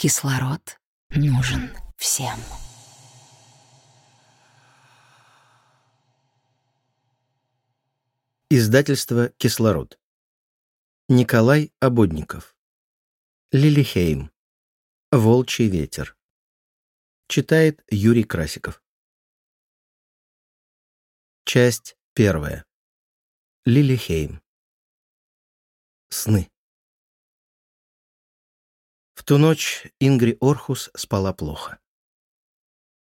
Кислород нужен всем. Издательство «Кислород». Николай Ободников. Лилихейм. Волчий ветер. Читает Юрий Красиков. Часть первая. Лилихейм. Сны. В ту ночь Ингри Орхус спала плохо.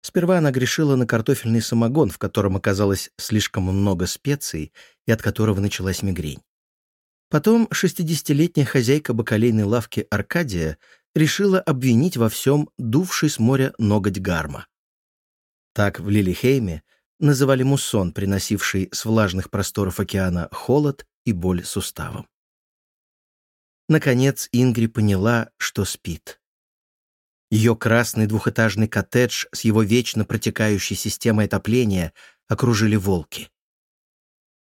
Сперва она грешила на картофельный самогон, в котором оказалось слишком много специй и от которого началась мигрень. Потом шестидесятилетняя хозяйка бакалейной лавки Аркадия решила обвинить во всем дувший с моря ноготь гарма. Так в Лилихейме называли муссон, приносивший с влажных просторов океана холод и боль суставам. Наконец Ингри поняла, что спит. Ее красный двухэтажный коттедж с его вечно протекающей системой отопления окружили волки.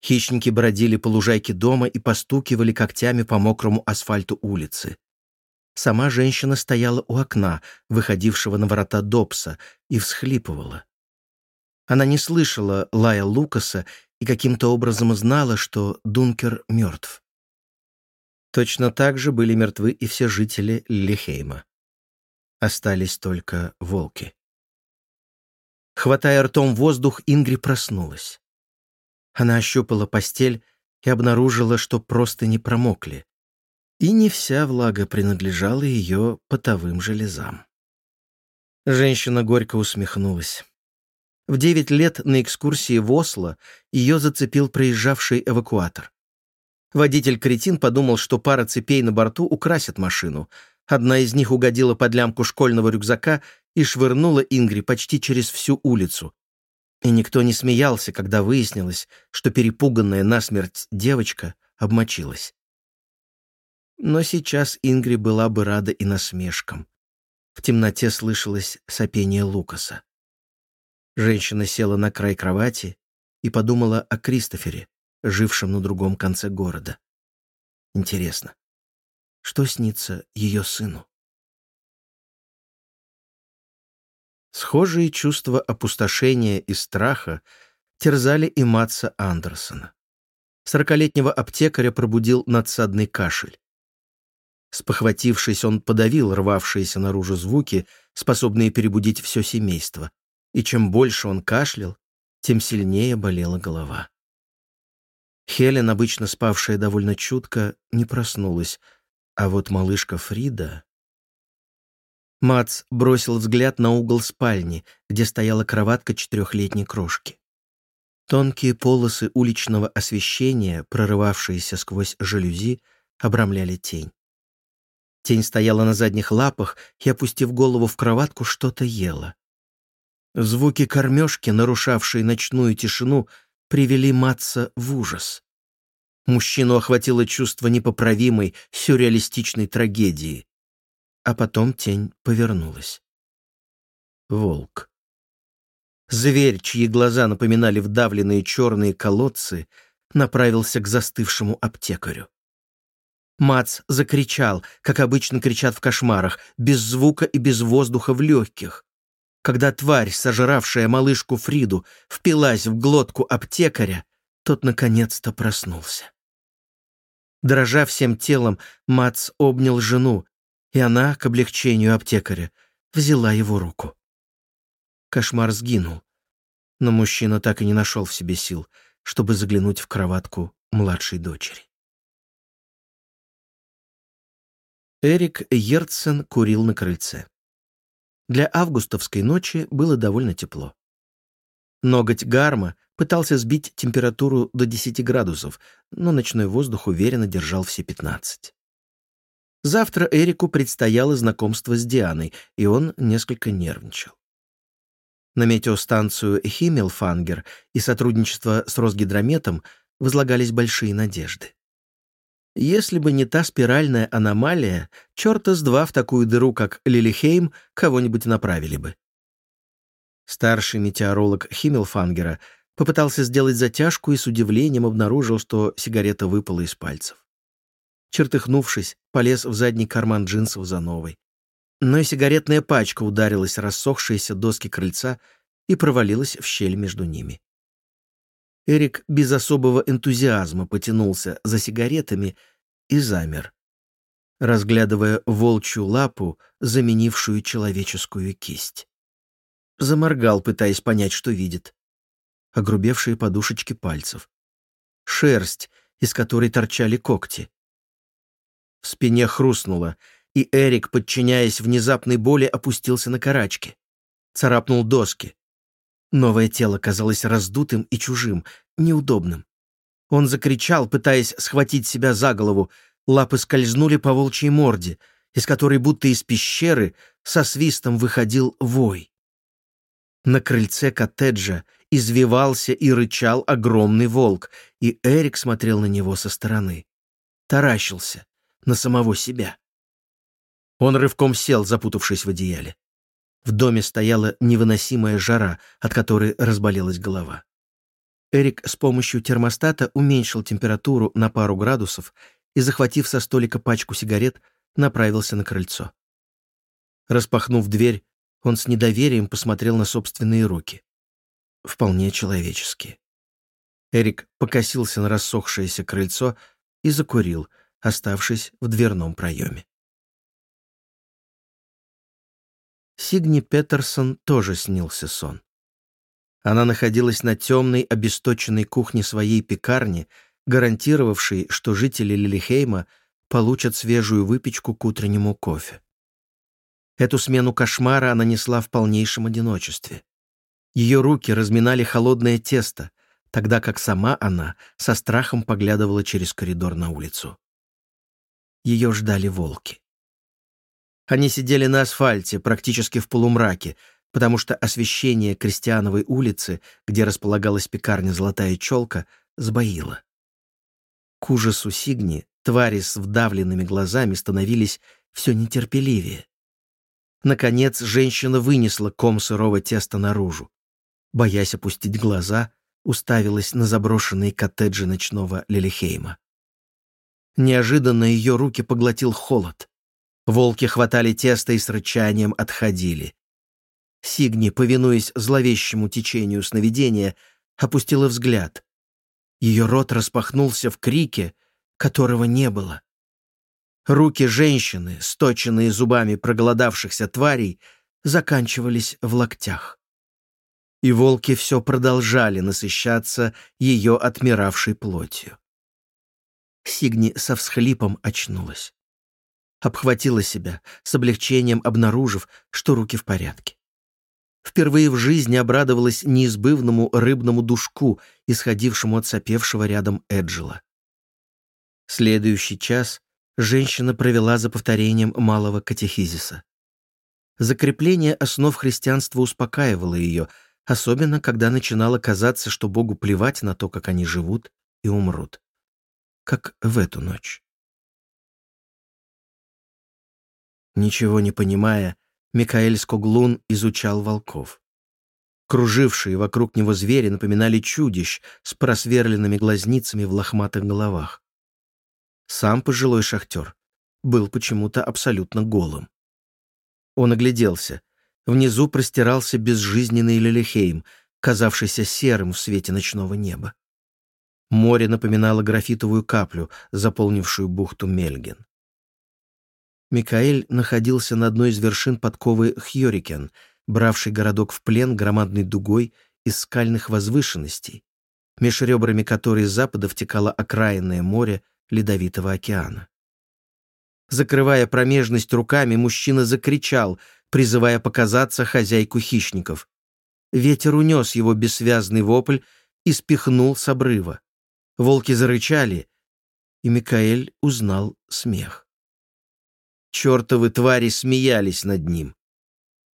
Хищники бродили по лужайке дома и постукивали когтями по мокрому асфальту улицы. Сама женщина стояла у окна, выходившего на ворота Добса, и всхлипывала. Она не слышала лая Лукаса и каким-то образом знала, что Дункер мертв. Точно так же были мертвы и все жители Лихейма. Остались только волки. Хватая ртом воздух, Ингри проснулась. Она ощупала постель и обнаружила, что просто не промокли. И не вся влага принадлежала ее потовым железам. Женщина горько усмехнулась. В девять лет на экскурсии в Осло ее зацепил проезжавший эвакуатор. Водитель-кретин подумал, что пара цепей на борту украсит машину. Одна из них угодила под лямку школьного рюкзака и швырнула Ингри почти через всю улицу, и никто не смеялся, когда выяснилось, что перепуганная насмерть девочка обмочилась. Но сейчас Ингри была бы рада и насмешкам. В темноте слышалось сопение Лукаса. Женщина села на край кровати и подумала о Кристофере, жившем на другом конце города. Интересно, что снится ее сыну? Схожие чувства опустошения и страха терзали и Матса Андерсона. Сорокалетнего аптекаря пробудил надсадный кашель. Спохватившись, он подавил рвавшиеся наружу звуки, способные перебудить все семейство. И чем больше он кашлял, тем сильнее болела голова. Хелен, обычно спавшая довольно чутко, не проснулась, а вот малышка Фрида... Мац бросил взгляд на угол спальни, где стояла кроватка четырехлетней крошки. Тонкие полосы уличного освещения, прорывавшиеся сквозь жалюзи, обрамляли тень. Тень стояла на задних лапах и, опустив голову в кроватку, что-то ела. Звуки кормежки, нарушавшие ночную тишину, привели Матца в ужас. Мужчину охватило чувство непоправимой, сюрреалистичной трагедии а потом тень повернулась. Волк. Зверь, чьи глаза напоминали вдавленные черные колодцы, направился к застывшему аптекарю. Мац закричал, как обычно кричат в кошмарах, без звука и без воздуха в легких. Когда тварь, сожравшая малышку Фриду, впилась в глотку аптекаря, тот наконец-то проснулся. Дрожа всем телом, Мац обнял жену, и она, к облегчению аптекаря, взяла его руку. Кошмар сгинул, но мужчина так и не нашел в себе сил, чтобы заглянуть в кроватку младшей дочери. Эрик Ерцен курил на крыльце. Для августовской ночи было довольно тепло. Ноготь гарма пытался сбить температуру до 10 градусов, но ночной воздух уверенно держал все 15. Завтра Эрику предстояло знакомство с Дианой, и он несколько нервничал. На метеостанцию Химмелфангер и сотрудничество с Росгидрометом возлагались большие надежды. Если бы не та спиральная аномалия, черта с два в такую дыру, как Лилихейм, кого-нибудь направили бы. Старший метеоролог Химмелфангера попытался сделать затяжку и с удивлением обнаружил, что сигарета выпала из пальцев. Чертыхнувшись, полез в задний карман джинсов за новой. но и сигаретная пачка ударилась рассохшиеся доски крыльца и провалилась в щель между ними. Эрик без особого энтузиазма потянулся за сигаретами и замер, разглядывая волчью лапу, заменившую человеческую кисть. Заморгал, пытаясь понять, что видит. Огрубевшие подушечки пальцев. Шерсть, из которой торчали когти. В спине хрустнуло, и Эрик, подчиняясь внезапной боли, опустился на карачки. Царапнул доски. Новое тело казалось раздутым и чужим, неудобным. Он закричал, пытаясь схватить себя за голову. Лапы скользнули по волчьей морде, из которой будто из пещеры со свистом выходил вой. На крыльце коттеджа извивался и рычал огромный волк, и Эрик смотрел на него со стороны. Таращился на самого себя. Он рывком сел, запутавшись в одеяле. В доме стояла невыносимая жара, от которой разболелась голова. Эрик с помощью термостата уменьшил температуру на пару градусов и, захватив со столика пачку сигарет, направился на крыльцо. Распахнув дверь, он с недоверием посмотрел на собственные руки. Вполне человеческие. Эрик покосился на рассохшееся крыльцо и закурил, оставшись в дверном проеме. Сигни Петерсон тоже снился сон. Она находилась на темной, обесточенной кухне своей пекарни, гарантировавшей, что жители Лилихейма получат свежую выпечку к утреннему кофе. Эту смену кошмара она несла в полнейшем одиночестве. Ее руки разминали холодное тесто, тогда как сама она со страхом поглядывала через коридор на улицу. Ее ждали волки. Они сидели на асфальте, практически в полумраке, потому что освещение Крестьяновой улицы, где располагалась пекарня «Золотая челка», сбоило. К ужасу Сигни твари с вдавленными глазами становились все нетерпеливее. Наконец, женщина вынесла ком сырого теста наружу. Боясь опустить глаза, уставилась на заброшенные коттеджи ночного Лилихейма. Неожиданно ее руки поглотил холод. Волки хватали тесто и с рычанием отходили. Сигни, повинуясь зловещему течению сновидения, опустила взгляд. Ее рот распахнулся в крике, которого не было. Руки женщины, сточенные зубами проголодавшихся тварей, заканчивались в локтях. И волки все продолжали насыщаться ее отмиравшей плотью. Сигни со всхлипом очнулась обхватила себя, с облегчением обнаружив, что руки в порядке. Впервые в жизни обрадовалась неизбывному рыбному душку, исходившему от сопевшего рядом Эджела. Следующий час женщина провела за повторением малого катехизиса. Закрепление основ христианства успокаивало ее, особенно когда начинало казаться, что Богу плевать на то, как они живут и умрут. Как в эту ночь. Ничего не понимая, Микаэль Скоглун изучал волков. Кружившие вокруг него звери напоминали чудищ с просверленными глазницами в лохматых головах. Сам пожилой шахтер был почему-то абсолютно голым. Он огляделся. Внизу простирался безжизненный Лилихейм, казавшийся серым в свете ночного неба. Море напоминало графитовую каплю, заполнившую бухту Мельген. Микаэль находился на одной из вершин подковы Хьорикен, бравший городок в плен громадной дугой из скальных возвышенностей, меж ребрами которой с запада втекало окраинное море Ледовитого океана. Закрывая промежность руками, мужчина закричал, призывая показаться хозяйку хищников. Ветер унес его бессвязный вопль и спихнул с обрыва. Волки зарычали, и Микаэль узнал смех. Чертовы твари смеялись над ним.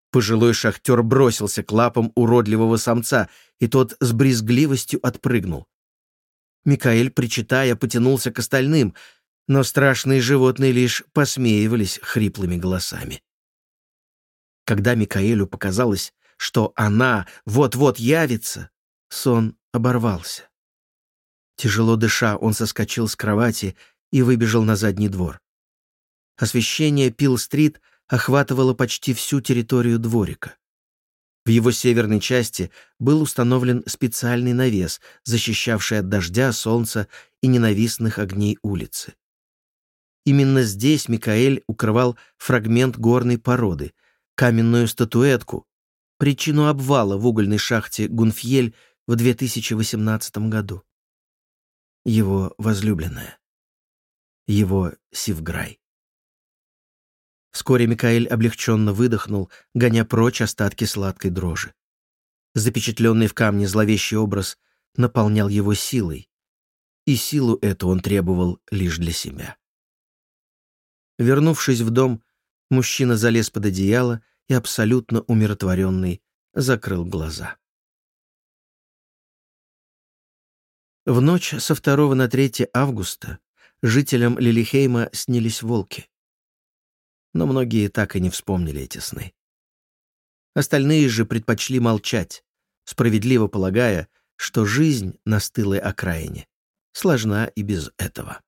Пожилой шахтер бросился к лапам уродливого самца, и тот с брезгливостью отпрыгнул. Микаэль, причитая, потянулся к остальным, но страшные животные лишь посмеивались хриплыми голосами. Когда Микаэлю показалось, что она вот-вот явится, сон оборвался. Тяжело дыша, он соскочил с кровати и выбежал на задний двор. Освещение Пил-стрит охватывало почти всю территорию дворика. В его северной части был установлен специальный навес, защищавший от дождя, солнца и ненавистных огней улицы. Именно здесь Микаэль укрывал фрагмент горной породы, каменную статуэтку, причину обвала в угольной шахте Гунфьель в 2018 году. Его возлюбленная. Его Сивграй. Вскоре Микаэль облегченно выдохнул, гоня прочь остатки сладкой дрожи. Запечатленный в камне зловещий образ наполнял его силой, и силу эту он требовал лишь для себя. Вернувшись в дом, мужчина залез под одеяло и, абсолютно умиротворенный, закрыл глаза. В ночь со 2 на 3 августа жителям Лилихейма снились волки но многие так и не вспомнили эти сны. Остальные же предпочли молчать, справедливо полагая, что жизнь на стылой окраине сложна и без этого.